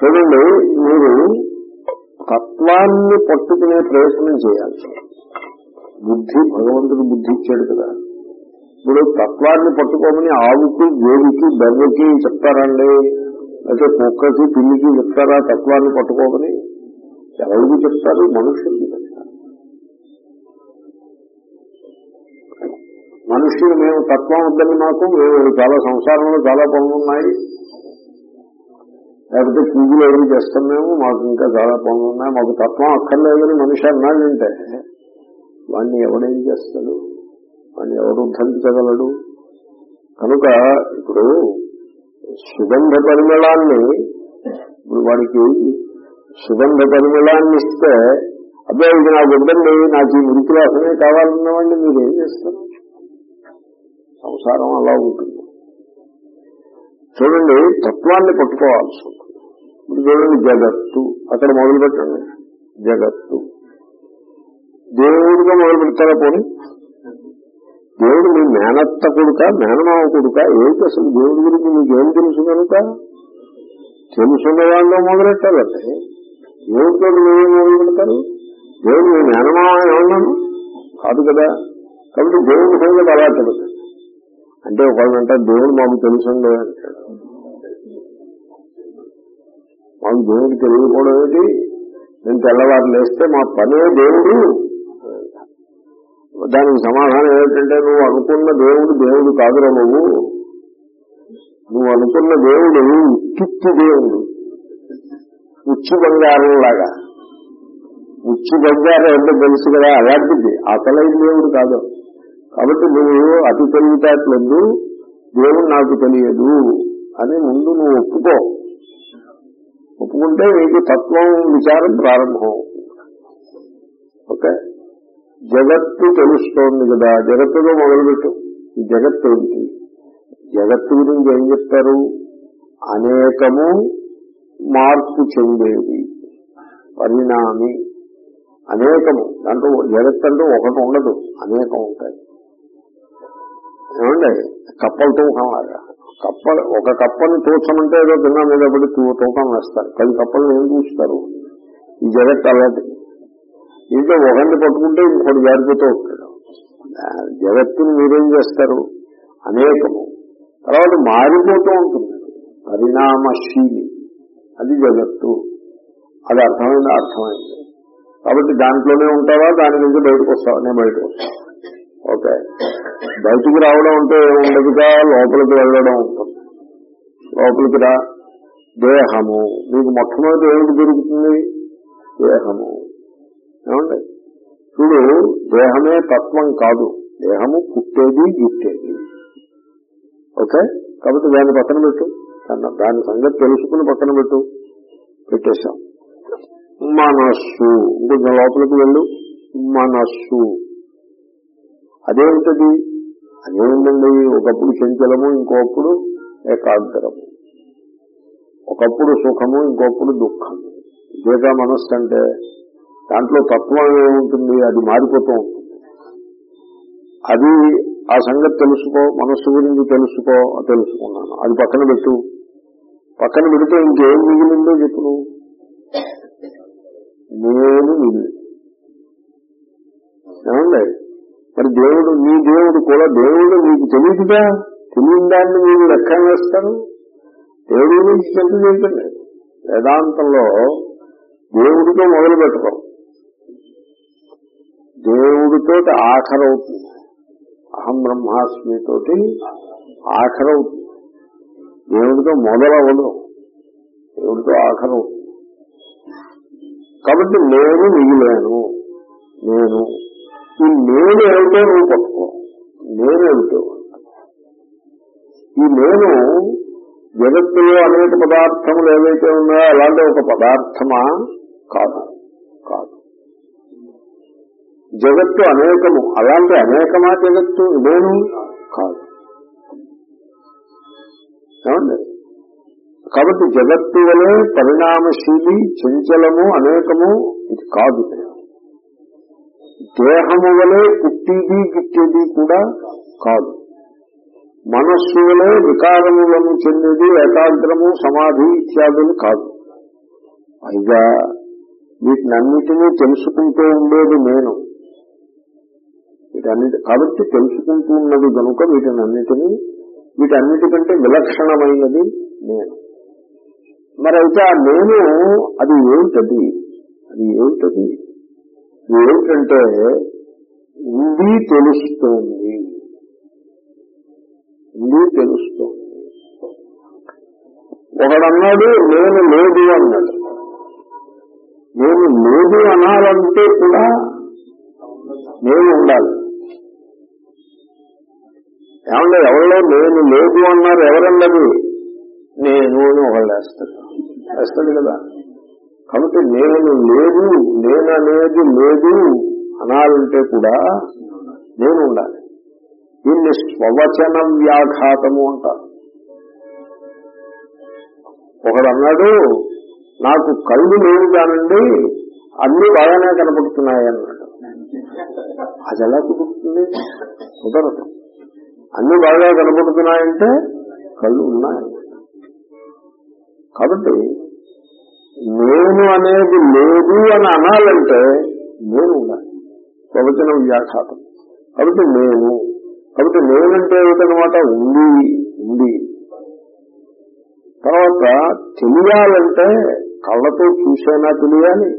చూడండి మీరు తత్వాన్ని పట్టుకునే ప్రయత్నం చేయాలి. బుద్ధి భగవంతుడు బుద్ధి ఇచ్చాడు కదా. ఇప్పుడు తత్వాన్ని పట్టుకోమని ఆవుకి గేడికి బెర్రకి చెప్తారండి. అయితే కుక్కకి పిల్లికి చెప్తారా తత్వాన్ని పట్టుకోమని? ఎవరికి చెప్తారు? మనుషులకి చెప్తారు. మనుషులు మేము తత్వం వద్దని మాకు మేము చాలా సంసారంలో చాలా పనులు ఉన్నాయి. లేకపోతే పూజలు ఏమి చేస్తాం మేము మాకు ఇంకా చాలా పనులు ఉన్నాయి. మాకు తత్వం అక్కర్లేదని మనిషి అన్నాడంటే వాడిని ఎవడేం చేస్తాడు? వాడిని ఎవరు ఉద్ధరించగలడు? కనుక ఇప్పుడు సుగంధ పరిమళాన్ని ఇప్పుడు వాడికి సుగంధ పరిమళాన్ని ఇస్తే అబ్బాయి ఇది నాకు ఇబ్బంది నాకు ఈ మురికి రాసమే కావాలన్నవాడిని మీరు ఏం చేస్తారు? సంసారం అలా ఉంటుంది. చూడండి తత్వాన్ని పట్టుకోవాల్సి ఉంటుంది ఇప్పుడు చూడండి జగత్తు. అక్కడ మొదలు పెట్టండి జగత్తు. దేవుడిగా మొదలు పెడతారా పోనీ? దేవుడు మీ మేనత్త కొడుక మేనమావ కొడుక ఏమిటి అసలు దేవుడి గురించి మీకేం తెలుసు కనుక? తెలుసున్న వాళ్ళు మొదలెట్టాలంటే దేవుడితో మీరేం మొదలు పెడతారు దేవుడు మీ మేనమావ ఏమన్నాను కాదు కదా? కాబట్టి దేవుడి సంగతి అలా తెలుసు అంటే ఒకళ్ళంట దేవుడు మాకు తెలుసుండే. అంటాడు మాకు దేవుడు తెలియకపోవడం ఏంటి? నేను తెల్లవారు లేస్తే మా పనే దేవుడు. దానికి సమాధానం ఏంటంటే నువ్వు అనుకున్న దేవుడు దేవుడు కాదురా నువ్వు. నువ్వు అనుకున్న దేవుడు ఉత్తిత్తి దేవుడు. ఉచ్చి బంగారం లాగా. ఉచ్చి బంగారం అంటే తెలుసు కదా అలాంటిది. అసలైన దేవుడు కాదు. కాబట్టి నువ్వు అతి తెలివితేటలందు దేవుడు నాకు తెలియదు అని ముందు నువ్వు ఒప్పుకో. ఒప్పుకుంటే నీకు తత్వం విచారం ప్రారంభం. ఓకే? జగత్తు తెలుస్తోంది కదా జగత్తులో మొదలుపెట్టు. ఈ జగత్తు ఏంటి? జగత్తు గురించి ఏం చెప్తారు? అనేకము మార్పు చెందేది పరిణామి. అనేకము. దాంట్లో జగత్ అంటే ఒకటి ఉండదు అనేకం ఉంటాయి. ఏమండి? కప్పలు తూకం లాగా. కప్పలు ఒక కప్పని తూచమంటే ఏదో తిన్నా మీద పడి తూకం వేస్తారు. పది కప్పలను ఏం చూస్తారు? ఈ జగత్ అలాంటి ఇంట్లో ఒకరిని పట్టుకుంటే ఇంకోటి జారిపోతూ ఉంటాడు. జగత్తుని మీరేం చేస్తారు? అనేకము. తర్వాత మారిపోతూ ఉంటుంది. పరిణామశీలి. అది జగత్తు. అది అర్థమైంది? అర్థమైంది. కాబట్టి దాంట్లోనే ఉంటావా? దాని నుంచి బయటకు వస్తావా? నేను బయటకు వస్తాను. ఓకే. బయటికి రావడం అంటే ఏముండదుగా లోపలికి వెళ్ళడం ఉంటుంది. లోపలికి రా. దేహము. మీకు మొట్టమొదటి ఏమిటి దొరుకుతుంది దేహము. ఏమండి? చూడు దేహమే తత్వం కాదు. దేహము పుట్టేది గిట్టేది. ఓకే? కాబట్టి దాన్ని పక్కన పెట్టు. దాని సంగతి తెలుసుకుని పక్కన పెట్టు. పెట్టేశాం. మనస్సు. ఇంకొంచెం లోపలికి వెళ్ళు. మనస్సు. అదేమిటది అదేమిటండి ఒకప్పుడు చంచలము ఇంకొప్పుడు ఏకాంతరము ఒకప్పుడు సుఖము ఇంకొకప్పుడు దుఃఖము ఇదేగా మనస్సు అంటే దాంట్లో తత్వం ఏముంటుంది అది మారిపోతూ ఉంటుంది. అది ఆ సంగతి తెలుసుకో మనస్సు గురించి తెలుసుకో తెలుసుకున్నాను. అది పక్కన పెట్టు. పక్కన పెడితే ఇంకేం మిగిలిందో చెప్పు నువ్వు. నేను మిగిలి ఏమండి? దేవుడు మీ దేవుడు కూడా దేవుడు మీకు తెలియదుగా? తెలియని దాన్ని మీరు లెక్క వేస్తారు? దేవుడి గురించి చెంత చేయండి. వేదాంతంలో దేవుడితో మొదలు పెట్టుకోం దేవుడితో ఆఖరవుతుంది. అహం బ్రహ్మాస్మి ఆఖరవుతుంది. దేవుడితో మొదలవదు. దేవుడితో ఆఖరవుతుంది. కాబట్టి నేను మిగిలాను. నేను ఈ నేను ఏమిటో నువ్వు పట్టుకో నేను ఏమిటో? ఈ నేను జగత్తులో అనేక పదార్థములు ఏవైతే ఉన్నాయో అలాంటి ఒక పదార్థమా? కాదు. కాదు. జగత్తు అనేకము. అలాంటి అనేకమా జగత్తు? నేను కాదు. ఏమండి? కాబట్టి జగత్తు వలె పరిణామశీలి చంచలము అనేకము ఇది కాదు. దేహము వలె పుట్టిది గిట్టేది కూడా కాదు. మనస్సు వలె వికారములను చెందేది ఏకాగ్రము సమాధి ఇత్యాదులు కాదు. పైగా వీటినన్నిటినీ తెలుసుకుంటూ ఉండేది నేను. వీటన్నిటి కాబట్టి తెలుసుకుంటూ ఉన్నది కనుక వీటినన్నిటినీ వీటన్నిటికంటే విలక్షణమైనది నేను. మరి అయితే ఆ నేను అది ఏమిటది అది ఏమిటది ఏమిటంటే ఉంది తెలుస్తోంది. ఉంది తెలుస్తోంది. ఒకడన్నాడు నేను లేదు అన్నాడు. నేను లేదు అనాలంటే కూడా నేను ఉండాలి. ఏమన్నా ఎవరో నేను లేదు అన్నారు ఎవరన్నది నేను అని ఒకళ్ళు వేస్తాడు వేస్తాడు కదా. కాబట్టి నేను లేదు నేననేది లేదు అనాలంటే కూడా నేను ఉండాలి. దీన్ని స్వవచన వ్యాఘాతము అంటారు. ఒకడు అన్నాడు నాకు కళ్ళు లేవు కానండి అన్ని బాగానే కనపడుతున్నాయి అన్నాడు. అది ఎలా కుదురుతుంది? కుదరదు. అన్ని బాగా కనపడుతున్నాయంటే కళ్ళు ఉన్నాయి కాబట్టి నేను అనేది లేదు అని అనాలంటే నేను ఉండాలి. ప్రవచన వ్యాఘాతం కాబట్టి నేను కాబట్టి నేనంటే ఏమిటనమాట ఉంది ఉంది. తర్వాత తెలియాలంటే కళ్ళతో చూసైనా తెలియాలి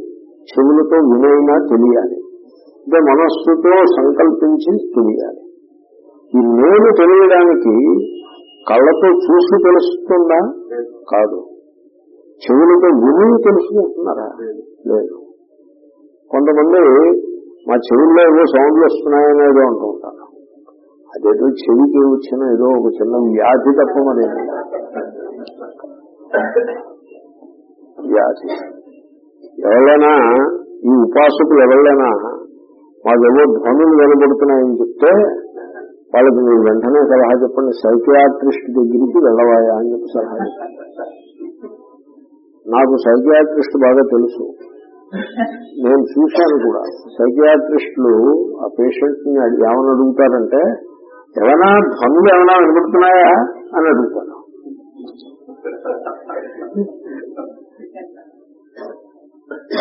చెవులతో వినైనా తెలియాలి. అంటే మనస్సుతో సంకల్పించి తెలియాలి. ఈ నేను తెలియడానికి కళ్ళతో చూసి తెలుస్తుందా? కాదు. చెవులతో విని తెలుసుకుంటున్నారా? లేదు. కొంతమంది మా చెవుల్లో ఏదో సౌండ్లు వస్తున్నాయని ఏదో అంటూ ఉంటారు. అదేదో చెవికి వచ్చిన ఏదో ఒక చిన్న వ్యాధి తప్ప మరి వ్యాధి. ఎవరైనా ఈ ఉపాసకులు ఎవరైనా మాకేవో ధ్వనులు వెలబడుతున్నాయని చెప్తే వాళ్ళకి మీరు వెంటనే సలహా చెప్పండి. సైకియాట్రిస్ట్ దగ్గరికి వెళ్ళవాయా అని చెప్పి సలహా చెప్పండి. నాకు సైకియాట్రిస్ట్ బాగా తెలుసు. నేను చూశాను కూడా. సైకియాట్రిస్టులు ఆ పేషెంట్ని ఏమని అడుగుతారంటే ఏమైనా ధ్వనులు ఏమైనా వినబడుతున్నాయా? అని అడుగుతాను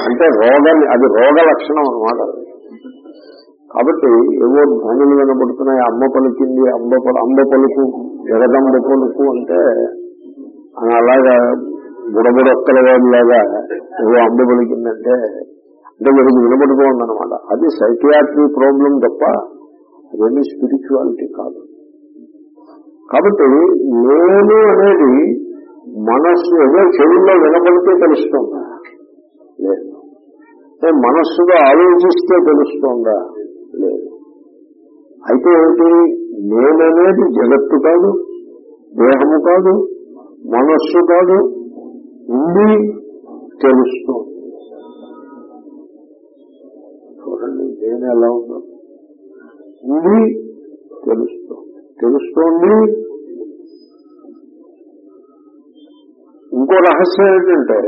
అంటే రోగ అది రోగ లక్షణం అనమాట కాబట్టి ఏవో ధ్వనులు వినబడుతున్నాయి. అమ్మ పలికింది అమ్మ అమ్మ పలుకు జగదంబ పలుకు అంటే అని అలాగా బుడబుడొక్కల వాడిలాగా ఏదో అంబ పలికిందంటే అంటే వీరికి వినబడుతోంది అనమాట అది సైకియాట్రీ ప్రాబ్లం తప్ప అదేమి స్పిరిచువాలిటీ కాదు. కాబట్టి నేను అనేది మనస్సు ఏదో చెవుల్లో వినపడితే తెలుస్తుందా? లేదు. మనస్సుగా ఆలోచిస్తే తెలుస్తోందా? లేదు. అయితే ఏంటి నేననేది జగత్తు కాదు దేహము కాదు మనస్సు కాదు ఉంది తెలుస్తోంది చూడండి నేను ఎలా ఉందో. ఉంది తెలుస్తోంది తెలుస్తోంది. ఇంకో రహస్యం ఏంటంటే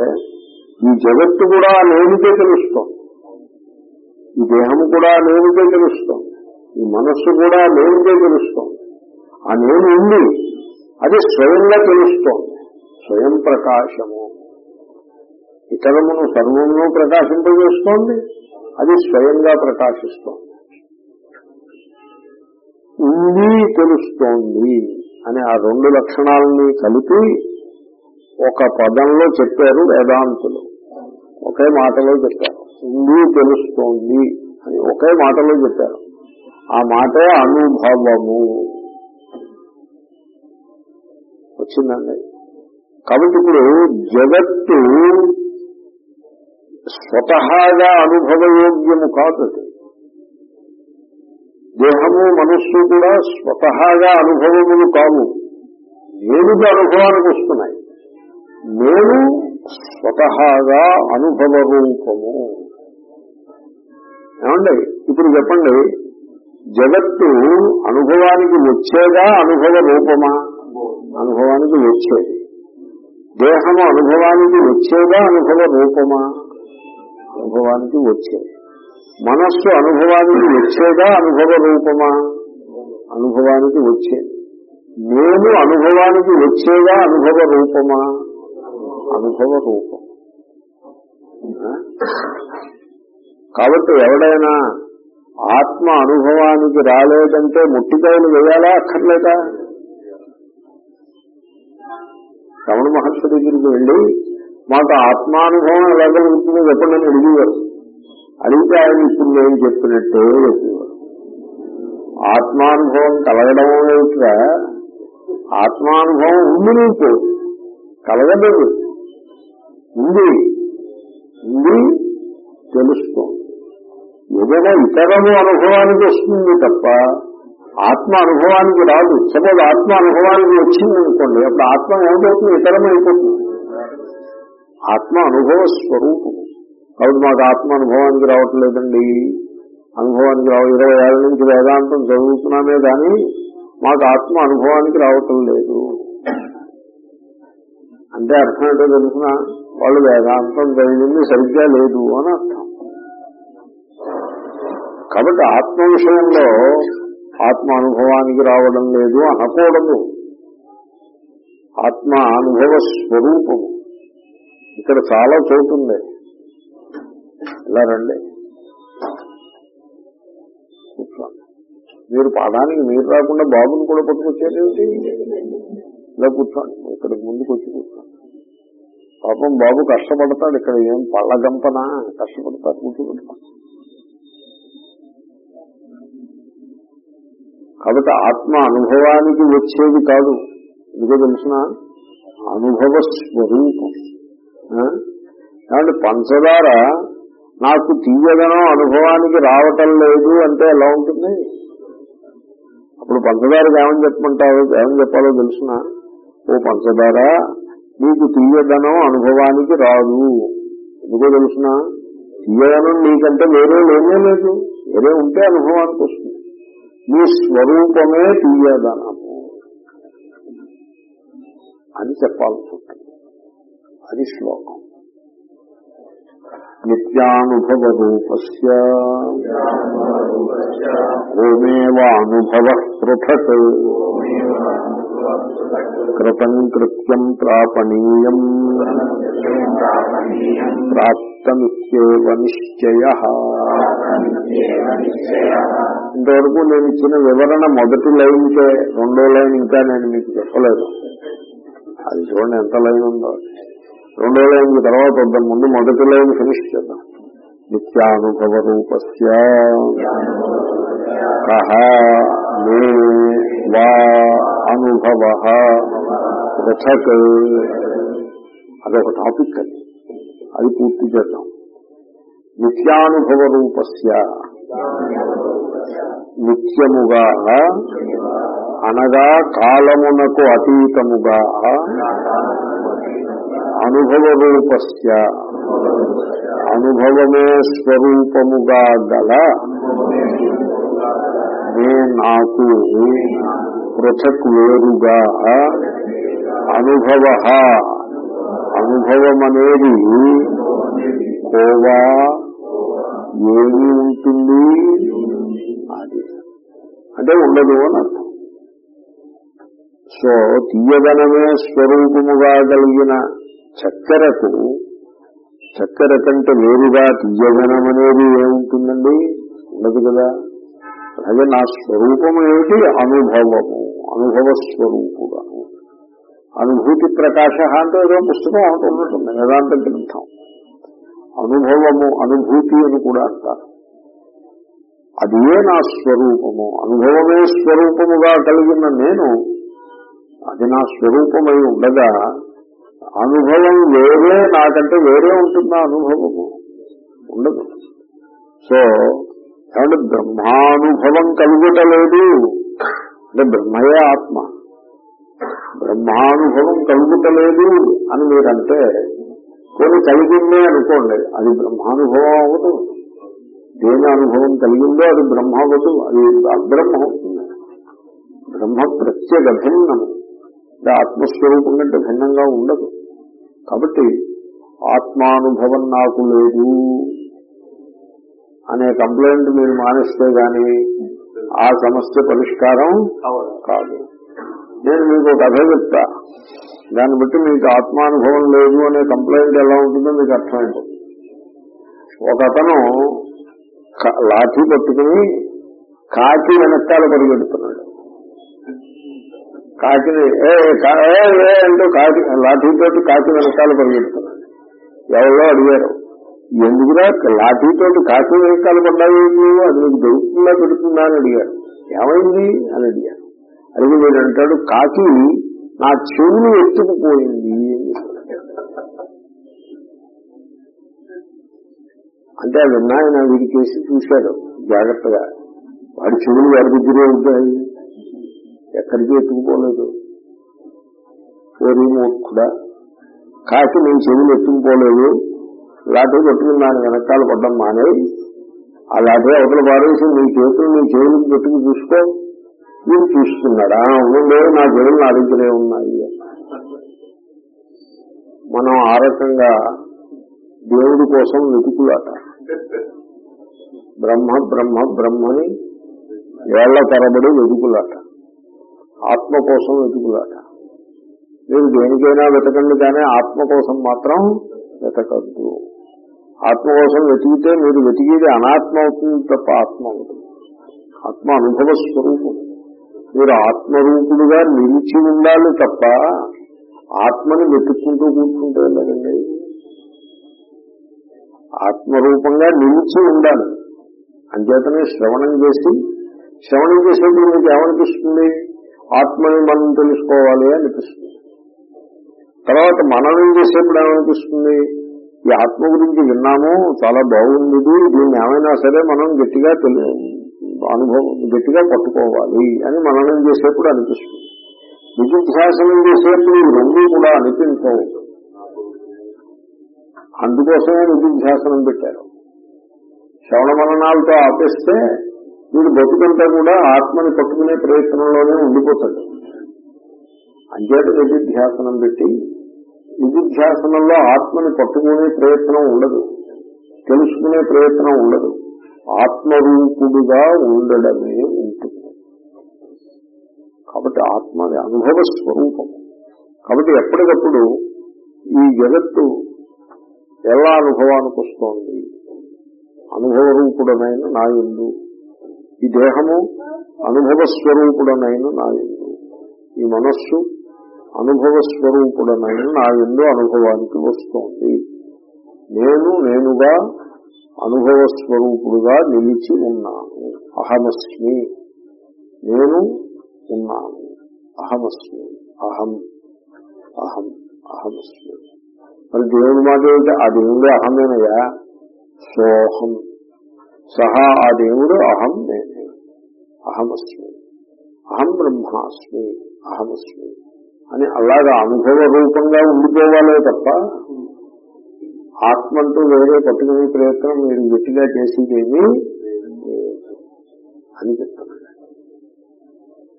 ఈ జగత్తు కూడా నేనికే తెలుస్తోంది ఈ దేహము కూడా నేనికే తెలుస్తోంది ఈ మనస్సు కూడా నేనికే తెలుస్తోంది ఆ నేను ఉంది. అది స్వయంగా తెలుస్తోంది స్వయం ప్రకాశము ఇతరమును సర్వమును ప్రకాశింపజేస్తోంది. అది స్వయంగా ప్రకాశిస్తోంది. ఉంది తెలుస్తోంది అనే ఆ రెండు లక్షణాలని కలిపి ఒక పదంలో చెప్పారు వేదాంతులు. ఒకే మాటలో చెప్పారు. ఉంది తెలుస్తోంది అని ఒకే మాటలో చెప్పారు. ఆ మాటే అనుభవము. వచ్చిందండి. కాబట్టి ఇప్పుడు జగత్తు స్వతహాగా అనుభవయోగ్యము కాదు దేహము మనస్సు కూడా స్వతహాగా అనుభవములు కావు. నేనుగా అనుభవానికి వస్తున్నాయి. నేను స్వతహాగా అనుభవ రూపము. ఏమండి? ఇప్పుడు చెప్పండి జగత్తు అనుభవానికి వచ్చేదా అనుభవ రూపమా? అనుభవానికి వచ్చేది. దేహము అనుభవానికి వచ్చేదా అనుభవ రూపమా? అనుభవానికి వచ్చేది మనస్సు అనుభవానికి వచ్చేదా అనుభవ రూపమా? అనుభవానికి వచ్చేది నేను అనుభవానికి వచ్చేదా అనుభవ రూపమా? అనుభవ రూపం. కాబట్టి ఎవడైనా ఆత్మ అనుభవానికి రాలేదంటే ముట్టికాయలు వేయాలా అక్కర్లేదా? రమణ మహర్షి దగ్గరికి వెళ్ళి మాకు ఆత్మానుభవం ఎలా కలుగుతుందో చెప్పండి అని అడిగేవారు. అడిగితే ఆయన ఇప్పుడు నేను చెప్పినట్టే చెప్పేవారు. ఆత్మానుభవం కలగడం ఏమిట్రా? ఆత్మానుభవం ఉంది నీకు. కలగలేదు. ఉంది. ఉంది తెలుస్తుంది ఏదైనా ఇతరము అనుభవానికి వస్తుంది తప్ప ఆత్మ అనుభవానికి రాదు. సపోజ్ ఆత్మ అనుభవానికి వచ్చింది అనుకోండి అప్పుడు ఆత్మ ఏమవుతుంది ఇతరం అయిపోతుంది. ఆత్మ అనుభవ స్వరూపం. కాబట్టి మాకు ఆత్మ అనుభవానికి రావట్లేదండి. అనుభవానికి రావు ఇరవై ఏళ్ళ నుంచి వేదాంతం చదువుతున్నామే కానీ మాకు ఆత్మ అనుభవానికి రావటం లేదు. అంటే అర్థం ఏంటో తెలుసిన? వాళ్ళు వేదాంతం చదివింది సరిగ్గా లేదు అని అర్థం. కాబట్టి ఆత్మ విషయంలో ఆత్మ అనుభవానికి రావడం లేదు అనకూడదు. ఆత్మ అనుభవ స్వరూపము. ఇక్కడ చాలా చోటు ఉంది ఇలా రండి. మీరు పాఠానికి మీరు రాకుండా బాబుని కూడా పట్టుకొచ్చేది ఇలా కూర్చోండి. ఇక్కడికి ముందుకు వచ్చి కూర్చోండి. పాపం బాబు కష్టపడతాడు ఇక్కడ. ఏం పళ్ళ గంపనా కష్టపడతాడు కూర్చోబెడతాడు కాబట్టి ఆత్మ అనుభవానికి వచ్చేది కాదు. ఎందుకో తెలిసిన? అనుభవ స్వరూపం కాబట్టి పంచదార నాకు తీయదనం అనుభవానికి రావటం లేదు అంటే ఎలా ఉంటుంది? అప్పుడు పంచదారకి ఏమని చెప్పమంటారు? ఏమని చెప్పాలో తెలుసిన? ఓ పంచదార నీకు తీయదనం అనుభవానికి రాదు. ఎందుకో తెలుసిన? తీయదనం నీకంటే వేరే లేనే లేదు. వేరే ఉంటే అనుభవానికి వస్తుంది. నీ స్వరూపమే తీయదనము అని చెప్పాల్సి ఉంటుంది. అది శ్లోకం. నిత్యానుభవ రూపస్య ఓమేవానుభవ పృథక్. కృతం కృత్యం ప్రాపణీయం. ప్రాప్తమిత్యేవ నిశ్చయ. ఇంతవరకు నేను ఇచ్చిన వివరణ మొదటి లైన్కే రెండో లైన్ ఇంకా నేను మీకు చెప్పలేదు. అది చూడండి ఎంత లైన్ ఉందో. రెండో లైన్ తర్వాత వద్దాం ముందు మొదటి లైన్ ఫినిష్ చేద్దాం. నిత్యానుభవ రూపస్య కహ మే వా అనుభవ పృథక్. అదొక టాపిక్ అది. అది పూర్తి చేద్దాం. నిత్యానుభవ రూపస్య నిత్యముగా అనగా కాలమునకు అతీతముగా. అనుభవ రూపస్య అనుభవమే స్వరూపముగా గల నే నాకు పృథక్ వేరుగా. అనుభవ అనుభవమనేది కోవా ఏమి ఉంటుంది అది. అంటే ఉండదు అని అర్థం. సో తీయదనమే స్వరూపముగా కలిగిన చక్కెరకు చక్కెర కంటే వేరుగా తీయదనం అనేది ఏముంటుందండి? ఉండదు కదా? అలాగే నా స్వరూపం ఏమిటి? అనుభవము అనుభవ స్వరూపుగా అనుభూతి ప్రకాశ అంటే ఏదో పుస్తకం ఒకటి ఉన్నట్టుంది వేదాంత గ్రంథం. అనుభవము అనుభూతి అని కూడా అంటారు. అదే నా స్వరూపము అనుభవమే స్వరూపముగా కలిగిన నేను అది నా స్వరూపమై ఉండగా అనుభవం వేరే నాకంటే వేరే ఉంటుంది అనుభవము? ఉండదు. సో ఏమంటే బ్రహ్మానుభవం కలుగుటలేదు. అంటే బ్రహ్మయే ఆత్మ. బ్రహ్మానుభవం కలుగుటలేదు అని మీరంటే కొన్ని కలిగిందే అనుకోండి అది బ్రహ్మానుభవం అవ్వదు. దేని అనుభవం కలిగిందో అది బ్రహ్మ అవ్వదు అది అబ్రహ్మ అవుతుంది. బ్రహ్మ ప్రత్యేక భిన్నము అంటే ఆత్మస్వరూపం కంటే భిన్నంగా ఉండదు. కాబట్టి ఆత్మానుభవం నాకు లేదు అనే కంప్లైంట్ మీరు మానేస్తే గాని ఆ సమస్య పరిష్కారం కాదు. నేను మీకు ఒక కథ చెప్తా. దాన్ని బట్టి మీకు ఆత్మానుభవం లేదు అనే కంప్లైంట్ ఎలా ఉంటుందో మీకు అర్థమైపోతుంది. ఒక అతను లాఠీ పట్టుకుని కాకి వెనకాల పరిగెడుతున్నాడు. కాకిని ఏ ఏ, అంటూ కాకి లాఠీతోటి కాకి వెనకాల పరిగెడుతున్నాడు ఎవరో అడిగారు ఎందుకురా లాఠీతోటి కాకి వెనకాల పడ్డాయి నువ్వు అది నీకు దొరుకుతుందా పెడుతుందా? అని అడిగారు. ఏమైంది? అని అడిగారు. అడిగి మీరు అంటాడు కాకి నా చెవులు ఎత్తుకుపోయింది. అంటే అది ఆయన వీడికేసి చూశాడు. జాగ్రత్తగా. వాడి చెవులు వాడి దగ్గరే ఉంటాయి. ఎక్కడికి ఎత్తుకుపోలేదు. ఓరి మూర్ఖుడా. కాకి నేను చెవులు ఎత్తుకుపోలేదు. లాటరీ పట్టుకుని దాని వెనకాల పడ్డం మానే. ఆ లాటరీ అవతల పారేసి నీ చేతులు నీ చెవులకు పెట్టుకు చూసుకో. వీడు చూస్తున్నాడా? ఉండే నా చెవులు నా దగ్గరే ఉన్నాయి. మనం ఆ రకంగా దేవుడి కోసం వెతుకులాట. బ్రహ్మ బ్రహ్మ బ్రహ్మని ఏళ్ళ తరబడి వెతుకులాట. ఆత్మ కోసం వెతుకులాట. మీరు దేనికైనా వెతకండి కానీ ఆత్మ కోసం మాత్రం వెతకద్దు. ఆత్మ కోసం వెతికితే మీరు వెతికేది అనాత్మ అవుతుంది తప్ప ఆత్మ అవుతుంది ఆత్మ అనుభవ స్వరూపం. మీరు ఆత్మరూపుడుగా నిలిచి ఉండాలి తప్ప ఆత్మని వెతుక్కుంటూ కూర్చుంటే లేదండి ఆత్మరూపంగా నిలిచి ఉండాలి. అంచేతనే శ్రవణం చేసి శ్రవణం చేసేప్పుడు మీకు ఏమనిపిస్తుంది? ఆత్మని మనం తెలుసుకోవాలి అనిపిస్తుంది. తర్వాత మననం చేసేప్పుడు ఏమనిపిస్తుంది? ఈ ఆత్మ గురించి విన్నాము చాలా బాగుంది దీన్ని ఏమైనా సరే మనం గట్టిగా తెలి అనుభవం గట్టిగా పట్టుకోవాలి అని మననం చేసేప్పుడు అనిపిస్తుంది. నిధిధ్యాసనం చేసేప్పుడు రెండు కూడా అనిపించవు. అందుకోసమే శాసనం పెట్టారు. శ్రవణ మననాలతో ఆపేస్తే వీడు బతుకంతా కూడా ఆత్మని పట్టుకునే ప్రయత్నంలోనే ఉండిపోతాడు. అంచేత నిధిధ్యాసనం పెట్టి నిధిధ్యాసనంలో ఆత్మని పట్టుకునే ప్రయత్నం ఉండదు. తెలుసుకునే ప్రయత్నం ఉండదు. ఆత్మరూపుడుగా ఉండడమే ఉంటుంది. కాబట్టి ఆత్మ అనుభవ స్వరూపం. కాబట్టి ఎప్పటికప్పుడు ఈ జగత్తు ఎలా అనుభవానికి వస్తోంది? అనుభవ రూపుడమైన నా ఎందు ఈ దేహము అనుభవ స్వరూపుడనైన నా ఎందు. ఈ మనస్సు అనుభవ స్వరూపుడనైన నా ఎందు అనుభవానికి వస్తోంది. నేను నేనుగా అనుభవ స్వరూపుడుగా నిలిచి ఉన్నాను. అహమస్మి. నేను ఉన్నాను. అహమస్మి. అహం. అహం. అహమస్మి. మరి దేవుడి మాట ఏమిటి? ఆ దేవుడు అహమేనయా సోహం సహా ఆ దేవుడు అహం నేను అహమస్మి. అహం బ్రహ్మాస్మి అహమస్మి. అని అలాగా అనుభవ రూపంగా ఉండిపోవాలే తప్ప ఆత్మంటూ వేరే పట్టుకునే ప్రయత్నం మీరు గట్టిగా చేసేదేమి అని చెప్తున్నాడు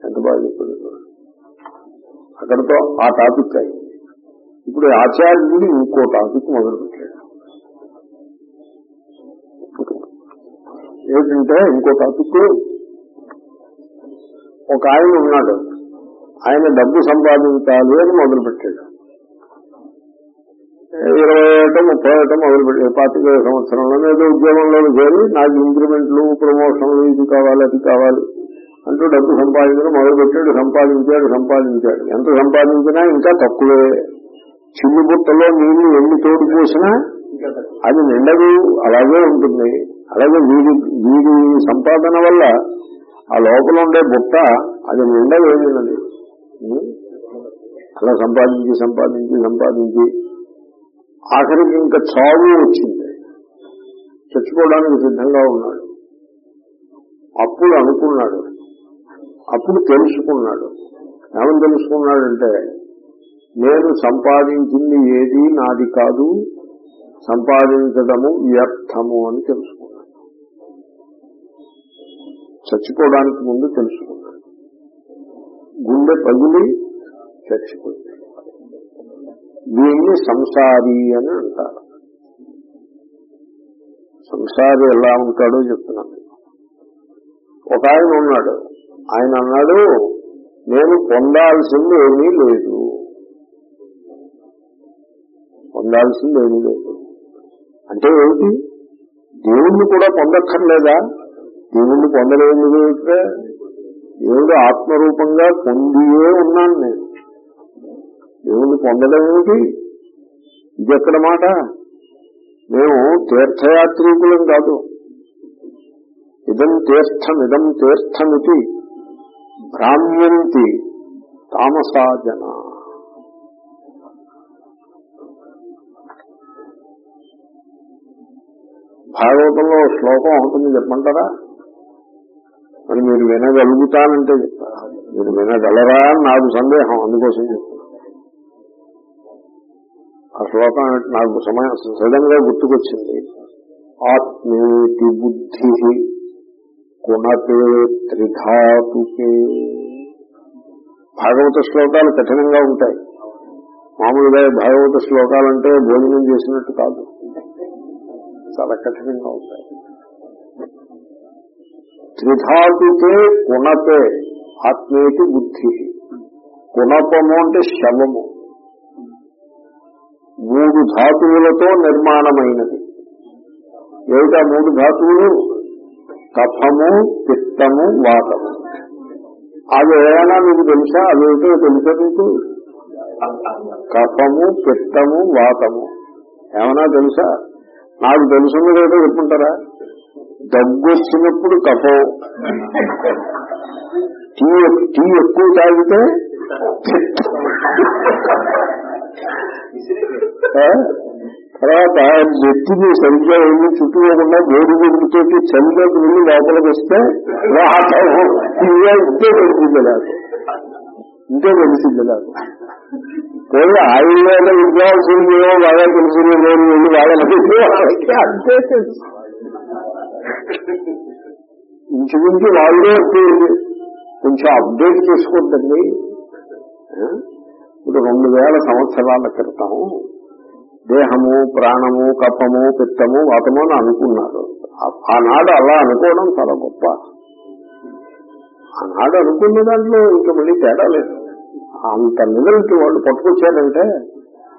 ఎంత బాగా చెప్పాడు అక్కడతో ఆ టాపిక్ అయింది. ఇప్పుడు ఆచార్యుడు ఇంకో టాపిక్ మొదలుపెట్టాడు ఏంటంటే ఇంకో టాపిక్ ఒక ఆయన ఉన్నాడు. ఆయన డబ్బు సంపాదించాలి అని మొదలుపెట్టాడు. ఇరవై ఏటో ముప్పై ఏటో మొదలుపెట్టాడు. పాతిక సంవత్సరంలోనే ఏదో ఉద్యోగంలో చేరి నాకు ఇంక్రిమెంట్లు ప్రమోషన్లు ఇది కావాలి అది కావాలి అంటూ డబ్బు సంపాదించడం మొదలుపెట్టాడు సంపాదించాడు సంపాదించాడు. ఎంత సంపాదించినా ఇంకా తక్కువే. చిల్లు బుట్టలో నీళ్ళు ఎన్ని తోడు పోసినా అది నిండదు అలాగే ఉంటుంది. అలాగే వీడి వీడి సంపాదన వల్ల ఆ లోపల ఉండే బుట్ట అది నిండవేమినది అలా సంపాదించి సంపాదించి సంపాదించి. ఆఖరికి ఇంకా చావు వచ్చింది. చచ్చిపోవడానికి సిద్ధంగా ఉన్నాడు. అప్పుడు అనుకున్నాడు. అప్పుడు తెలుసుకున్నాడు. ఏమని తెలుసుకున్నాడంటే నేను సంపాదించింది ఏది నాది కాదు సంపాదించడము వ్యర్థము అని తెలుసుకున్నాడు. చచ్చిపోవడానికి ముందు తెలుసుకున్నాడు గుండె పగిలి చచ్చిపోయింది దీన్ని సంసారి అని అంటారు. సంసారి ఎలా ఉంటాడో చెప్తున్నాను ఒక ఆయన ఉన్నాడు. ఆయన అన్నాడు నేను పొందాల్సింది ఏమీ లేదు. పొందాల్సింది ఏమీ లేదు. అంటే ఏమిటి? దేవుణ్ణి కూడా పొందక్కర్లేదా? దేవుణ్ణి పొందలేదు చూస్తే దేవుడు ఆత్మరూపంగా పొందియే ఉన్నాను నేను. దేవుణ్ణి పొందడం ఏమిటి ఇది ఎక్కడ మాట? మేము తీర్థయాత్రికులం కాదు. ఇదం తీర్థం ఇదం తీర్థమితి భ్రామ్యంతి తామసా జన. భాగవతంలో శ్లోకం ఉంటుంది చెప్పమంటారా? మరి మీరు వినగలుగుతానంటే చెప్తా మీరు వినగలరా అని నాకు సందేహం అందుకోసం చెప్తున్నా ఆ శ్లోకం నాకు సమయం సడన్గా గుర్తుకొచ్చింది. ఆత్మేతి బుద్ధి కుణతే త్రిధాతుకే. భాగవత శ్లోకాలు కఠినంగా ఉంటాయి. మామూలుగా భాగవత శ్లోకాలంటే భోజనం చేసినట్టు కాదు. చాలా కఠినంగా ఉంటాయి. త్రిధాతుకే కుణతే ఆత్మేతి బుద్ధి. కుణపము అంటే శవము. మూడు ధాతువులతో నిర్మాణమైనది. ఏమిటా మూడు ధాతువులు? కఫము పిత్తము వాతము. అవి ఏమైనా మీకు తెలుసా? అవేమిటో తెలుసా మీకు? కఫము పిత్తము వాతము. ఏమైనా తెలుసా? నాకు తెలుసున్నదేదో చెప్పుంటారా? దగ్గు వచ్చినప్పుడు కఫం. టీ టీ ఎక్కువ తాగితే తర్వాత నెత్తిని సరిగ్గా వెళ్ళి చుట్టుకోకుండా వేడి గుడితోటి చలిలోకి వెళ్ళి లోపలికి వస్తే ఇంతే తెలిసింది నాకు. ఇంతే తెలిసింది నాకు. పోయి ఆయుర్వేద విద్వాంసులు బాగా తెలిసింది నేను వెళ్ళి వాళ్ళకి వాళ్ళకి అంతే తెలుసు. ఇంచుమించు వాళ్ళే ఎక్కువ కొంచెం అప్డేట్ చేసుకోవద్దండి ఇప్పుడు రెండు వేల సంవత్సరాల క్రితం దేహము ప్రాణము కప్పము పిత్తము వాతము అని అనుకున్నారు. ఆనాడు అలా అనుకోవడం చాలా గొప్ప. ఆనాడు అనుకున్న దాంట్లో ఇంకా మళ్ళీ తేడా లేదు. అంత లెవెల్కి వాళ్ళు పట్టుకొచ్చారంటే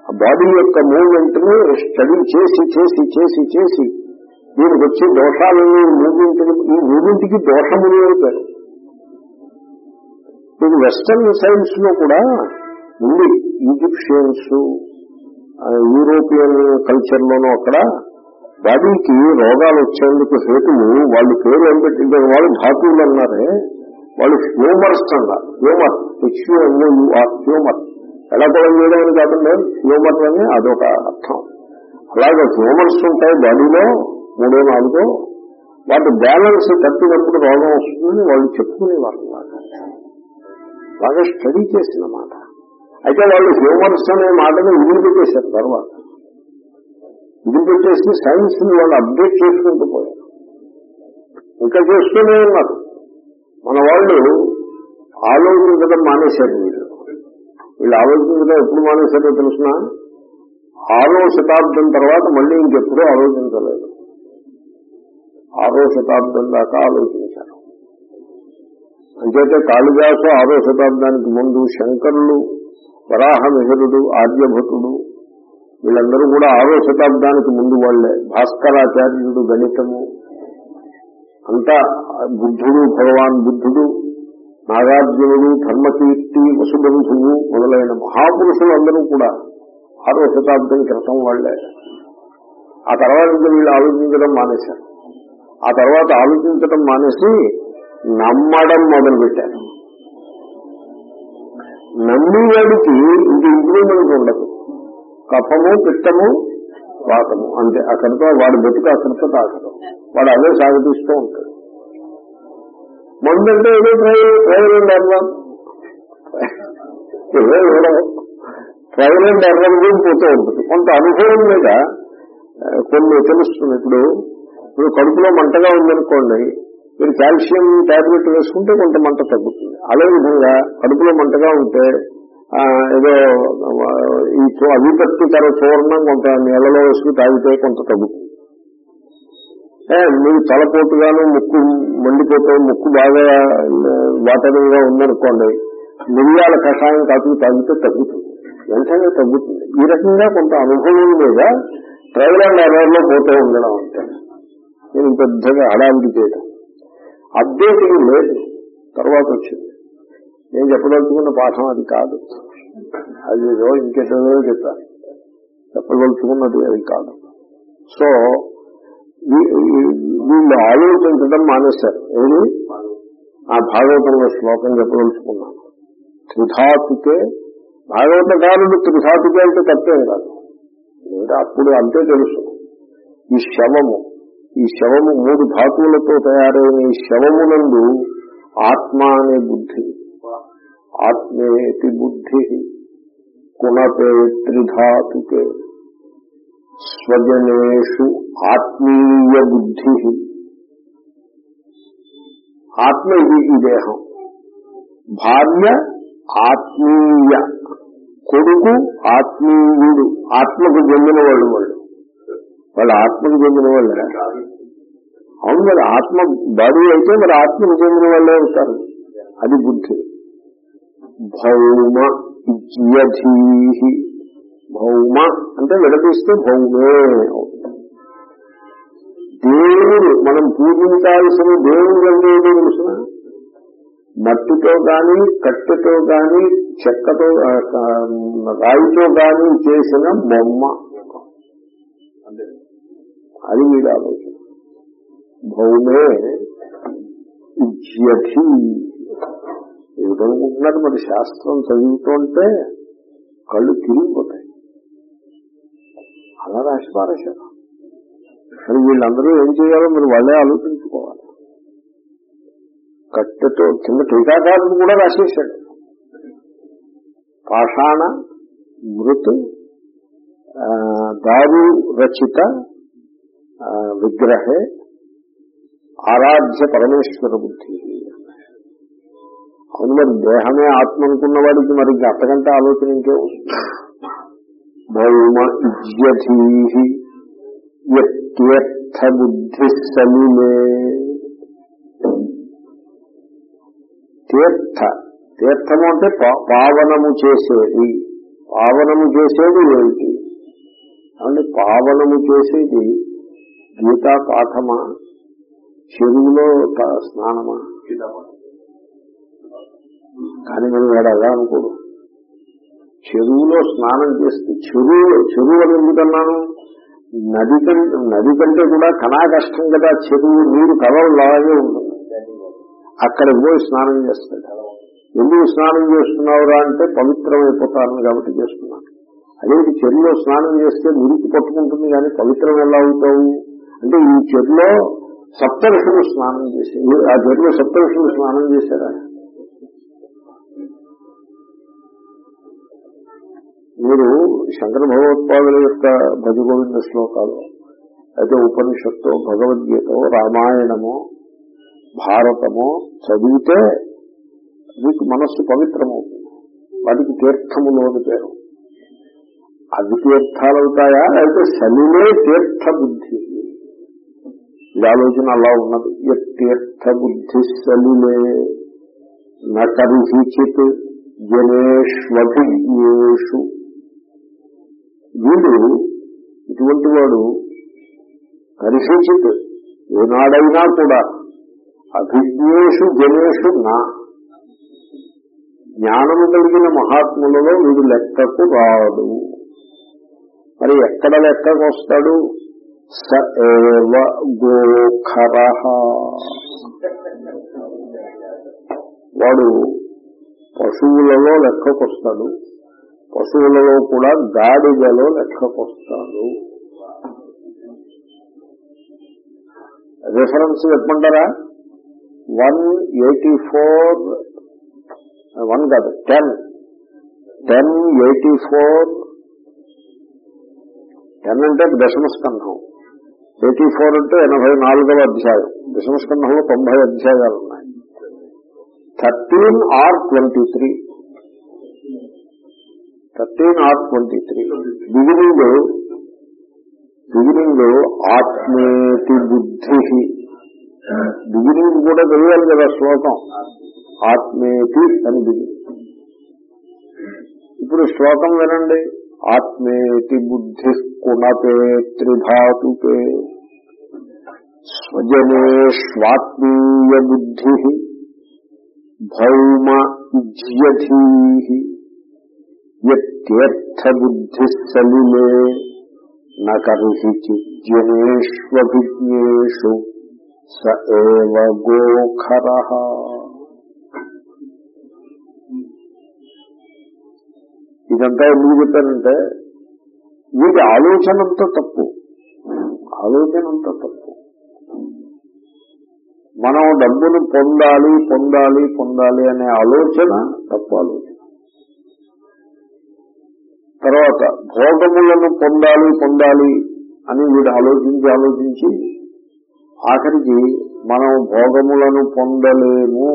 ఆ బాడీ యొక్క మూవ్మెంట్ని స్టడీ చేసి చేసి చేసి చేసి దీనికి వచ్చే దోషాలని మూమెంట్ని ఈ మూమెంట్కి దోషములు అని మీకు వెస్టర్న్ సైన్స్లో కూడా ఉంది. ఈజిప్షియన్స్ యూరోపియన్ కల్చర్ లోనూ అక్కడ బాడీకి రోగాలు వచ్చేందుకు హేతువు వాళ్ళు పేరు ఏం పెట్టింటే వాళ్ళు ధాతువులు అన్నారే వాళ్ళు హ్యూమర్స్ అన్నారు హ్యూమర్ హెచ్యూఆర్ హ్యూమర్. ఎలా కూడా చేయడానికి కాకుండా హ్యూమర్ అని అదొక అర్థం. అలాగే హ్యూమర్స్ ఉంటాయి బాడీలో మూడో నాలుగో వాటి బ్యాలెన్స్ తప్పినప్పుడు రోగం వస్తుందని వాళ్ళు చెప్పుకునేవారు బాగా బాగా స్టడీ చేసిన మాట. అయితే వాళ్ళు హ్యూమర్స్ అనే మాటను వదిలిపెట్టేశారు తర్వాత. వదిలిపెట్టేసి సైన్స్ని వాళ్ళు అప్డేట్ చేసుకుంటూ పోయారు. ఇంకా చేస్తూనే ఉన్నారు. మన వాళ్ళు ఆలోచించడం మానేశారు వీళ్ళు. వీళ్ళు ఆలోచించడం ఎప్పుడు మానేశారో తెలుసిన? ఆరో శతాబ్దం తర్వాత మళ్ళీ ఇంకెప్పుడూ ఆలోచించలేదు. ఆరో శతాబ్దం దాకా ఆలోచించారు అంచేతే కాళిదాసు ఆరో శతాబ్దానికి ముందు శంకరులు వరాహమిహరుడు ఆర్యభటుడు వీళ్ళందరూ కూడా ఆరో శతాబ్దానికి ముందు వాళ్ళే భాస్కరాచార్యుడు గణితము అంతా బుద్ధుడు భగవాన్ బుద్ధుడు నాగార్జునుడు ధర్మకీర్తి వసుబంధువు మొదలైన మహాపురుషులందరూ కూడా ఆరో శతాబ్దం క్రితం వాళ్ళే ఆ తర్వాత వీళ్ళు ఆలోచించడం మానేశారు. ఆ తర్వాత ఆలోచించడం మానేసి నమ్మడం మొదలుపెట్టాను నమ్మేవాడికి ఇది ఇంప్రూవ్మెంట్ ఉండదు. కఫము పిత్తము వాతము అంతే అక్కడితో వాడి బతుకు అక్కడితో తాగడం. వాడు అదే సాగతీస్తూ ఉంటాడు. మందంటే ఏదో ట్రైల్ ట్రైల్ అండ్ అర్థం ఏదో ఏదో. ట్రైల్ అండ్ ఎర్రర్ కూడా పోతూ ఉంటుంది. కొంత అనుభవం మీద కొన్ని తెలుస్తుంది ఇప్పుడు ఇప్పుడు కడుపులో మంటగా ఉందనుకోండి మీరు కాల్షియం టాబ్లెట్ వేసుకుంటే కొంత మంట తగ్గుతుంది. అదేవిధంగా కడుపులో మంటగా ఉంటే ఏదో ఈ చూ- అవిపత్తికర చూర్ణం కొంత నీళ్ళలో వేసుకుని తాగితే కొంత తగ్గుతుంది. మీరు తలపోటుగాను ముక్కు మండిపోతే ముక్కు బాగా వాటరీగా ఉందనుకోండి మిరియాల కషాయం కాదు తాగితే తగ్గుతుంది. వెంటనే తగ్గుతుంది. ఈ రకంగా కొంత అనుభవం మీద ట్రైల్ అండ్ ఎర్రర్లో పోతూ ఉండడం అంటే నేను పెద్దగా హడావిడి చేయడం అప్డేటింగ్ లేదు. తర్వాత వచ్చింది. నేను చెప్పదలుచుకున్న పాఠం అది కాదు. అది ఏదో ఇంకేదో చెప్పాను చెప్పదలుచుకున్నది అది కాదు. సో వీళ్ళు ఆలోచించడం మానేశారు. ఏమి ఆ భాగవతంలో శ్లోకం చెప్పదలుచుకున్నాను. త్రిధాతుకే భాగవతకారుడు త్రిధాతుకే అంటే తప్పేం కాదు. అప్పుడు అంతే తెలుసు. ఈ శవము ఈ శవము మూడు ధాతువులతో తయారైన ఈ శవమునందు ఆత్మ అనే బుద్ధి. ఆత్మేతి బుద్ధి. కుణపే త్రిధాతుకే స్వజనేషు ఆత్మీయ బుద్ధి. ఆత్మ ఇది ఈ దేహం. భార్య ఆత్మీయ. కొడుకు ఆత్మీయుడు. ఆత్మకు చెందిన వాళ్ళు వాళ్ళు. వాళ్ళు ఆత్మకు చెందిన వాళ్ళే అవును మరి ఆత్మ బాడీ అయితే మరి ఆత్మకు చెందిన వాళ్ళే అవుతారు అది బుద్ధి. భౌమ ఇజ్యధీ భౌమ అంటే విడదీస్తే భౌమే అవుతుంది దేవుడు మనం పూజించాల్సిన దేవుడు అంటే తెలుసిన మట్టితో గాని కట్టెతో గాని చెక్కతో రాయితో గాని చేసిన బొమ్మ. అది వీడు ఆలోచన. భౌమే ఏమిటనుకుంటున్నారు మరి శాస్త్రం చదువుతుంటే కళ్ళు తిరిగిపోతాయి. అలా రాసి పారేశారు. మరి వీళ్ళందరూ ఏం చేయాలో మరి వాళ్ళే ఆలోచించుకోవాలి. కట్టెతో కింద టీకాకారుడు కూడా రాసేశాడు. పాషాణ మృతు దారు రచిత విగ్రహే ఆరాధ్య పరమేశ్వర బుద్ధి. అవును మరి దేహమే ఆత్మ అనుకున్న వాడికి మరి ఇంకా అంతకంటే ఆలోచన ఇంకే? భౌమ ఇజ్యధీ వ్యక్త్యర్థ బుద్ధి సలిలే తీర్థ తీర్థము అంటే పావనము చేసేది. పావనము చేసేది ఏమిటి? అంటే పావనము చేసేది గీతా పాఠమా చెరువులో స్నానమా? కానీ మనం వాడు అలా అనుకోడు చెరువులో స్నానం చేస్తే చెరువులో చెరువు అని ఎందుకన్నాను? నది కంటే నది కంటే కూడా కణా కష్టం కదా చెరువు నీరు కలవలాగే ఉంటుంది అక్కడ పోయి స్నానం చేస్తాడు. ఎందుకు స్నానం చేస్తున్నావురా అంటే పవిత్రమైపోతాను కాబట్టి చేస్తున్నాను. అదే చెరువులో స్నానం చేస్తే మురికి పట్టుకుంటుంది కానీ పవిత్రం ఎలా అవుతావు? అంటే ఈ సప్త సప్తరుషులు స్నానం చేసి ఆ చెరువులో సప్తరుషులు స్నానం చేశారా? మీరు శంకర భగవత్పాదుల యొక్క భజగోవింద శ్లోకాలు అయితే ఉపనిషత్తు భగవద్గీత రామాయణము భారతము చదివితే మీకు మనస్సు పవిత్రమవుతుంది. వాటికి తీర్థములు అని పేరు. అవి తీర్థాలు అవుతాయా? అయితే శనిలే తీర్థ బుద్ధి ఈ ఆలోచన అలా ఉన్నది. ఈ తీర్థ బుద్ధి సలిలే నకరిచిత్ జనేష్వభిజ్ఞేషు వీడు ఇటువంటి వాడు కరిషిచిత్ ఏనాడైనా కూడా అభిజ్ఞేషు జనేషు నా. జ్ఞానము కలిగిన మహాత్ములలో వీడు లెక్కకు రాడు. మరి ఎక్కడ లెక్కకు వస్తాడు స ఏవ గోఖర వాడు పశువులలో లెక్కకొస్తాడు. పశువులలో కూడా గాడిదలో లెక్కకొస్తాడు. రిఫరెన్స్ చెప్పమంటారా? వన్ ఎయిటీ ఫోర్ వన్ కాదు ten ten eighty four ten అంటే దశమస్కంధం ఎయిటీ ఫోర్ అంటే ఎనభై నాలుగవ అధ్యాయం. దశమస్కంధంలో తొంభై అధ్యాయాలు ఉన్నాయి. Thirteen or twenty three. Thirteen or twenty three. Beginning beginning ఆత్మేతి బుద్ధి. బిగినింగ్ కూడా తెలియాలి కదా శ్లోకం. ఆత్మేతి అని బిగినింగ్. ఇప్పుడు శ్లోకం వినండి. ఆత్మేతి బుద్ధి కుణపే త్రిధాతుకే స్వజనేష్వాత్మీయ బుద్ధి భౌమ ఇజ్యధీ యథ్యర్థబుద్ధి సలిలే నకర్హి జనేష్వభిజ్ఞేషు స ఏవ గోఖర ఇదంతా ఎందుకు చెప్పానంటే వీటి ఆలోచన తప్పు. ఆలోచనంత తప్పు. మనం డబ్బును పొందాలి పొందాలి పొందాలి అనే ఆలోచన తప్పు ఆలోచన. తర్వాత భోగములను పొందాలి పొందాలి అని వీడు ఆలోచించి ఆలోచించి ఆఖరికి మనం భోగములను పొందలేము.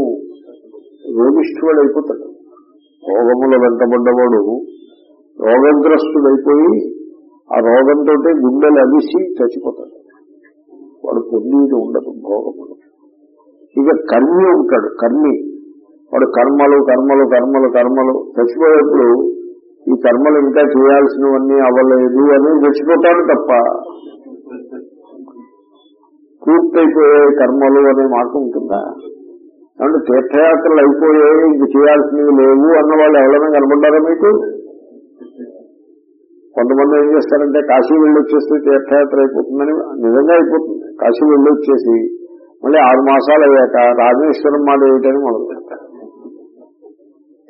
రోగిష్ఠుడు అయిపోతాడు రోగముల వెంటబడ్డవాడు రోగగ్రస్తుడైపోయి ఆ రోగంతో గుండెలు అలిసి చచ్చిపోతాడు. వాడు పొందేది ఉండదు భోగములు ఇక కర్మి ఉంటాడు కర్మి వాడు కర్మలు కర్మలు కర్మలు కర్మలు. చచ్చిపోయేప్పుడు ఈ కర్మలు ఇంకా చేయాల్సినవన్నీ అవ్వలేదు అని చచ్చిపోతాడు తప్ప పూర్తయిపోయే కర్మలు అనే మాట ఉంటుందా? అంటే తీర్థయాత్రలు అయిపోయాయి ఇంక చేయాల్సినవి లేవు అన్న వాళ్ళు ఎవరైనా కనబడ్డారా మీకు? కొంతమంది ఏం చేస్తారంటే కాశీ వెళ్ళి వచ్చేస్తే తీర్థయాత్ర అయిపోతుందని నిజంగా అయిపోతుంది. కాశీ వెళ్ళి వచ్చేసి మళ్ళీ ఆరు మాసాలు అయ్యాక రాజేశ్వరం మాట ఏమిటని మొదలు పెడతారు.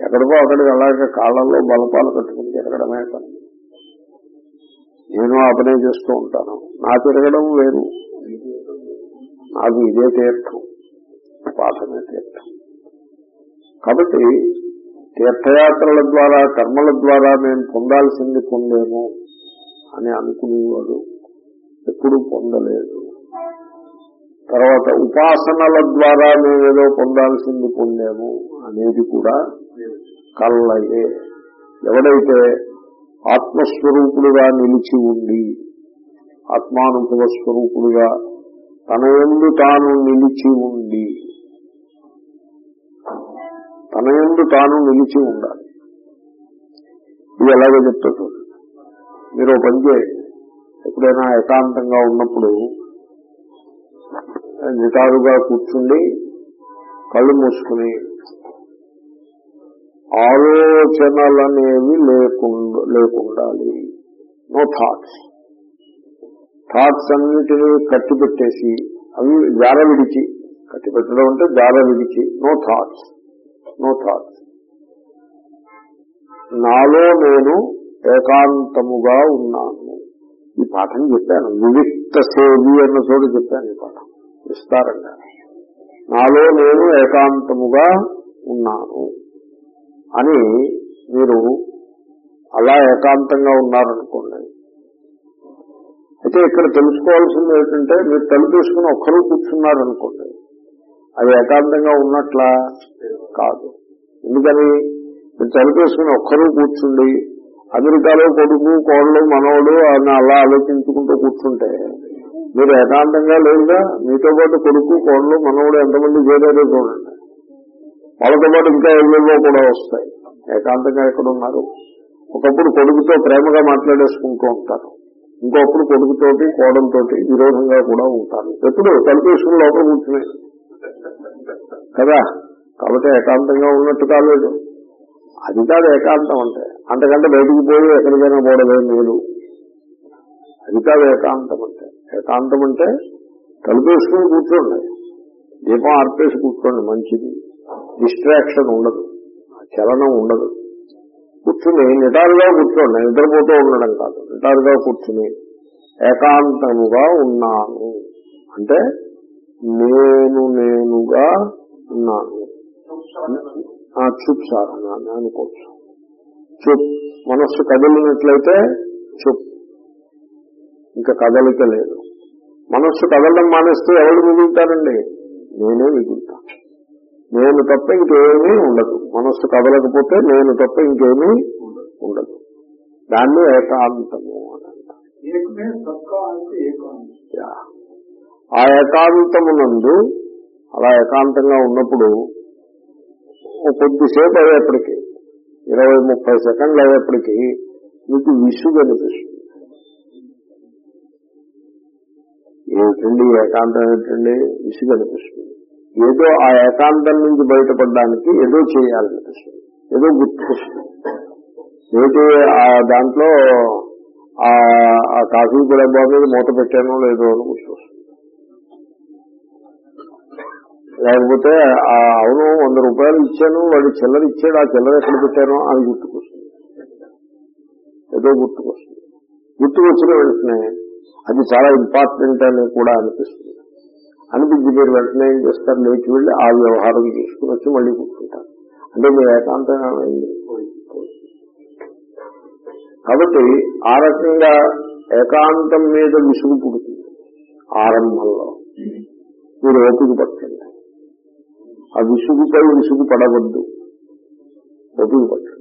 ఎక్కడికో అక్కడికి అలాగే కాళ్ళల్లో బలపాలు కట్టుకుని తిరగడమే పని. నేను ఆ పనే చేస్తూ ఉంటాను. నా తిరగడం వేరు. నాకు ఇదే తీర్థం. పాఠమే తీర్థం. కాబట్టి తీర్థయాత్రల ద్వారా కర్మల ద్వారా మేము పొందాల్సింది పొందేము అని అనుకునేవాడు ఎప్పుడు పొందలేదు. తర్వాత ఉపాసనల ద్వారా మేమేదో పొందాల్సింది పొందాము అనేది కూడా కళ్ళయే. ఎవడైతే ఆత్మస్వరూపుడుగా నిలిచి ఉండి ఆత్మానుభవ స్వరూపుడుగా తన ఎందు తాను నిలిచి ఉండి తనయందు తాను నిలిచి ఉండాలి. ఇది ఎలాగో చెప్తా చూడండి మీరు ఓ పని చేయండి ఎప్పుడైనా ఏకాంతంగా ఉన్నప్పుడు నిటారుగా కూర్చుండి కళ్ళు మూసుకుని ఆలోచనలనేవి లేకుండా లేకుండాలి. నో థాట్స్ థాట్స్ అన్నిటినీ కట్టి పెట్టేసి అవి జార విడిచి కట్టి పెట్టడం అంటే జార విడిచి నో థాట్స్ నో థాట్స్ నాలో నేను ఏకాంతముగా ఉన్నాను. ఈ పాఠం చెప్పాను. వివిక్త సేవి అన్న చోటు చెప్పాను ఈ పాఠం. విస్తారంగా. నాలో నేను ఏకాంతముగా ఉన్నాను అని మీరు అలా ఏకాంతంగా ఉన్నారనుకోండి. అయితే ఇక్కడ తెలుసుకోవాల్సింది ఏంటంటే మీరు తలుపు తీసుకుని ఒక్కరు కూర్చున్నారనుకోండి. అది ఏకాంతంగా ఉన్నట్లా కాదు. ఎందుకని? మీరు ఒక్కరూ కూర్చుండి అమెరికాలో కొడుకు కోడలు మనవడు అని అలా ఆలోచించుకుంటూ కూర్చుంటే మీరు ఏకాంతంగా లేదుగా మీతో పాటు కొడుకు కోడలు మనవడు ఎంతమంది చేరారో చూడండి. వాళ్ళతో పాటు ఇంకా ఏళ్ళలో కూడా వస్తాయి. ఏకాంతంగా ఎక్కడ ఉన్నారు? ఒకప్పుడు కొడుకుతో ప్రేమగా మాట్లాడేసుకుంటూ ఉంటారు. ఇంకొకప్పుడు కొడుకుతోటి కోడలతోటి విరోధంగా కూడా ఉంటారు. ఎప్పుడు తలుపేసుకుని లోపల కూర్చున్నాయి కదా? కాబట్టి ఏకాంతంగా ఉన్నట్టు కాలేదు. అది కాదు ఏకాంతం అంటే. అంతకంటే బయటికి పోయి ఎక్కడికైనా పోవడమే మేలు. అది కాదు ఏకాంతం అంటే. ఏకాంతం అంటే తలుపేసుకుని కూర్చోండి. దీపం ఆర్పేసి కూర్చోండి మంచిది. డిస్ట్రాక్షన్ ఉండదు. చలనం ఉండదు. కూర్చుని నిటారుగా కూర్చోండి. నిద్రపోతూ ఉండడం కాదు. నిటారుగా కూర్చుని ఏకాంతముగా ఉన్నాను. అంటే నేను నేనుగా ఉన్నాను. ఆ చుప్ సాధన అని అనుకోవచ్చు. చుప్. మనస్సు కదిలినట్లయితే చుప్. ఇంకా కదలిక లేదు. మనస్సు కదలడం మానేస్తే ఎవరు మిగులుతారండి? నేనే మిగులుతాను నేను తప్ప ఇంకేమీ ఉండదు. మనస్సు కదలకపోతే నేను తప్ప ఇంకేమీ ఉండదు. దాన్ని ఏకాంతము అని అంటారు. ఆ ఏకాంతమునందు అలా ఏకాంతంగా ఉన్నప్పుడు కొద్దిసేపు అయ్యేప్పటికీ ఇరవై ముప్పై సెకండ్లు అయ్యేప్పటికీ మీకు విసుగు అనిపిస్తుంది. ఏమిటండి ఏకాంతం ఏమిటండి విసుగు అనిపిస్తుంది. ఏదో ఆ ఏకాంతం నుంచి బయటపడడానికి ఏదో చేయాలనిపిస్తుంది. ఏదో గుర్తుకొస్తుంది ఏమిటి ఆ దాంట్లో ఆ కాఫీ కూడా మీద మూత పెట్టానో లేదో అని గుర్తొస్తుంది. లేకపోతే ఆ అవును వంద రూపాయలు ఇచ్చాను వాడు చిల్లర ఇచ్చాడు ఆ చిల్లర ఎక్కడ పెట్టానో అది గుర్తుకొస్తుంది. ఏదో గుర్తుకొస్తుంది. గుర్తుకొచ్చిన వెంటనే అది చాలా ఇంపార్టెంట్ అని కూడా అనిపిస్తుంది. అనిపించి మీరు వెంటనే ఏం చేస్తారు? లేచి వెళ్ళి ఆ వ్యవహారం తీసుకుని వచ్చి మళ్ళీ కూర్చుంటారు. అంటే మీ ఏకాంతం కాబట్టి ఆ రకంగా ఏకాంతం మీద విసుగు పుడుతుంది ఆరంభంలో. మీరు ఓపిక పట్టండి. ఆ విసుగుపై విసుగు పడవద్దు వదిలిపట్టు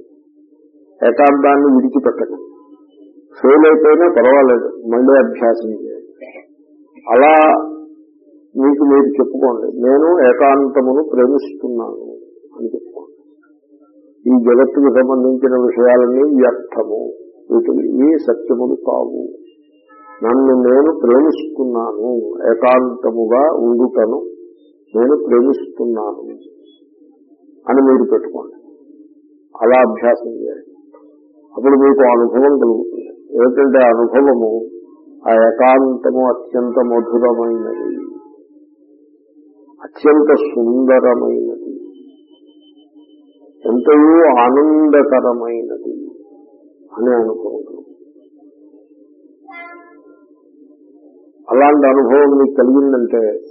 ఏకాంతాన్ని విడిచిపెట్టండి ఫెయిల్ అయిపోయినా పర్వాలేదు మళ్ళీ అభ్యాసం చేయండి అలా మీకు మీరు చెప్పుకోండి నేను ఏకాంతమును ప్రేమిస్తున్నాను అని చెప్పుకోండి. ఈ జగత్తుకు సంబంధించిన విషయాలన్నీ వ్యర్థము. వీటిని ఈ సత్యములు కావు. నన్ను నేను ప్రేమిస్తున్నాను ఏకాంతముగా ఉండుటను నేను ప్రేమిస్తున్నాను అని మీరు పెట్టుకోండి. అలా అభ్యాసం చేయండి. అప్పుడు మీకు అనుభవం కలుగుతుంది. ఏమిటంటే అనుభవము ఆ ఏకాంతము అత్యంత మధురమైనది. అత్యంత సుందరమైనది. ఎంతయో ఆనందకరమైనది అని అనుకోవడం అలాంటి అనుభవం మీకు కలిగిందంటే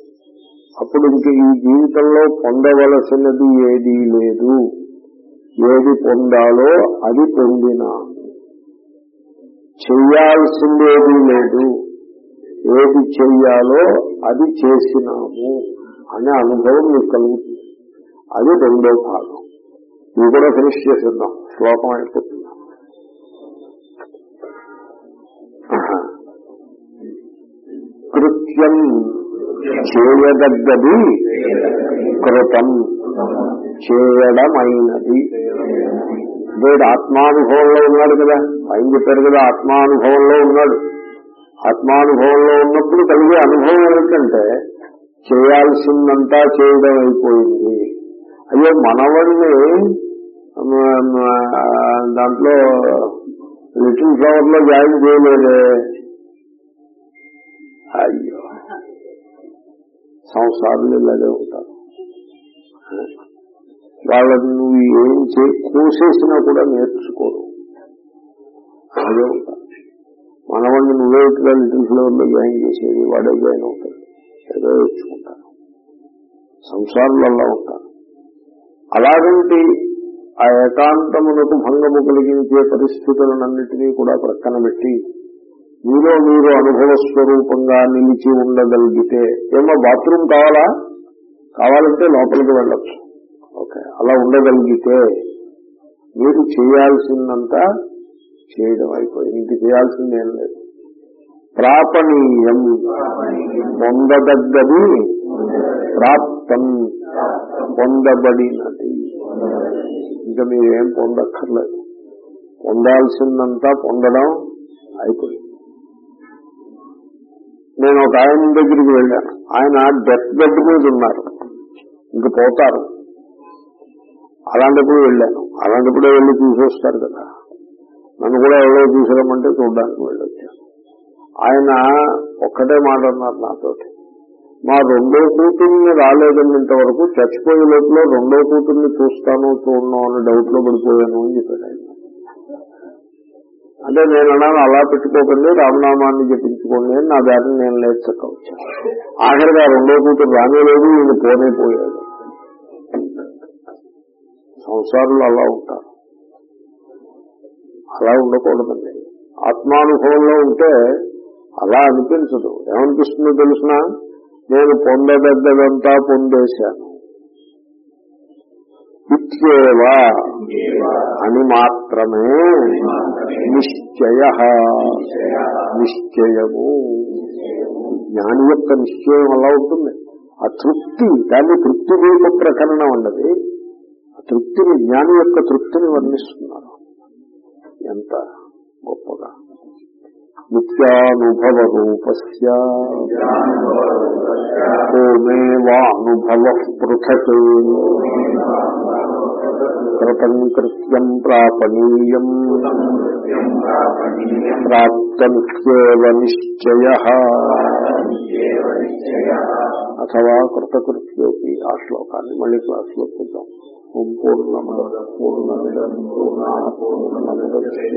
అప్పుడు ఇంక ఈ జీవితంలో పొందవలసినది ఏదీ లేదు. ఏది పొందాలో అది పొందినాము చేయాల్సిందేది లేదు. ఏది చెయ్యాలో అది చేసినాము అనే అనుభవం మీకు కలుగుతుంది. అది రెండో భాగం. ఇది కూడా ఫినిష్ చేసేద్దాం. శ్లోకం అయిపోతుంది. కృత్యం చేయదగ్గది కృతం. చేయడమైనది. వీడు ఆత్మానుభవంలో ఉన్నాడు కదా. ఆయన చెప్పారు కదా ఆత్మానుభవంలో ఉన్నాడు. ఆత్మానుభవంలో ఉన్నప్పుడు కలిగే అనుభవం ఏమిటంటే చేయాల్సిందంతా చేయడం అయిపోయింది. అయ్యో మనవడిని దాంట్లో లిటిల్ ఫ్లవర్లో జాయిన్ చేయలేదే. సంసారాలు ఇలాగే ఉంటారు. వాళ్ళని నువ్వు ఏం చే కోసేసినా కూడా నేర్చుకోరు. అలాగే ఉంటారు మనవాడిని నువ్వే ఇట్లా లిటిల్ ఫ్లవర్లో జాయిన్ చేసేది వాడే జాయిన్ అవుతాడు. ఏదో నేర్చుకుంటారు. సంసారాలలో ఉంటారు. అలాగంటి ఆ ఏకాంతమునకు భంగము కలిగించే పరిస్థితులన్నింటినీ కూడా ప్రక్కన పెట్టి మీలో మీరు అనుభవ స్వరూపంగా నిలిచి ఉండగలిగితే ఏమో బాత్రూమ్ కావాలా? కావాలంటే లోపలికి వెళ్ళచ్చు. ఓకే అలా ఉండగలిగితే మీరు చేయాల్సిందంతా చేయడం అయిపోయింది. ఇంక చేయాల్సిందేం లేదు. ప్రాపణీయం పొందదగ్గది ప్రాప్తం పొందబడినది. ఇంకా మీరేం పొందక్కర్లేదు. పొందాల్సిందంతా పొందడం అయిపోయింది. నేను ఒక ఆయన దగ్గరికి వెళ్ళాను. ఆయన డెత్ బెడ్ మీద ఉన్నారు. ఇంక పోతారు. అలాంటప్పుడు వెళ్ళాను. అలాంటప్పుడే వెళ్ళి చూసొస్తారు కదా. నన్ను కూడా ఎవరో చూసారమంటే చూడడానికి వెళ్ళొచ్చాను. ఆయన ఒక్కటే మాట అన్నారు నాతోటి. మా రెండో కూతుర్ని రాలేదన్నంత వరకు చచ్చిపోయే లోపల రెండో కూతుర్ని చూస్తాను చూడను అని డౌట్లో పడిపోయాను అని చెప్పాడు ఆయన. అంటే నేను అన్నాను అలా పెట్టుకోకండి రామనామాన్ని జపించుకోండి అని నా దారిని నేను లేదు చక్క వచ్చాను. ఆఖరిగా రెండో కూతురు రానేలేదు ఈయన పోనే పోయాడు. సంసారంలో అలా ఉంటారు. అలా ఉండకూడదండి. ఆత్మానుభవంలో ఉంటే అలా అనిపించదు. ఏమనిపిస్తుందో తెలిసిన? నేను పొందదగ్గదంతా పొందేశాను. ఇత్యేవా? అని మాత్రమే నిశ్చయ. నిశ్చయము. జ్ఞాని యొక్క నిశ్చయం అలా ఉంటుంది. ఆ తృప్తి దాన్ని తృప్తి రూప ప్రకరణం ఉండదు ఆ తృప్తిని జ్ఞాని యొక్క తృప్తిని వర్ణిస్తున్నారు. ఎంత గొప్పగా. నిత్యానుభవ రూపస్య కోమేవానుభవ పృథక్ కృతం కృత్యం ప్రాపణీయం ప్రాప్తమిత్యేవ నిశ్చయ అథవా కృతకృత్యోకి ఆ శ్లోకాన్ని మళ్ళీ క్లాస్లో చూద్దాం ఓం పూర్ణమద పూర్ణమిదం పూర్ణాత్ పూర్ణముద్యతే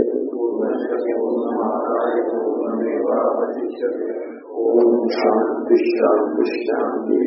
ఓం శాంతి శాంతి శాంతి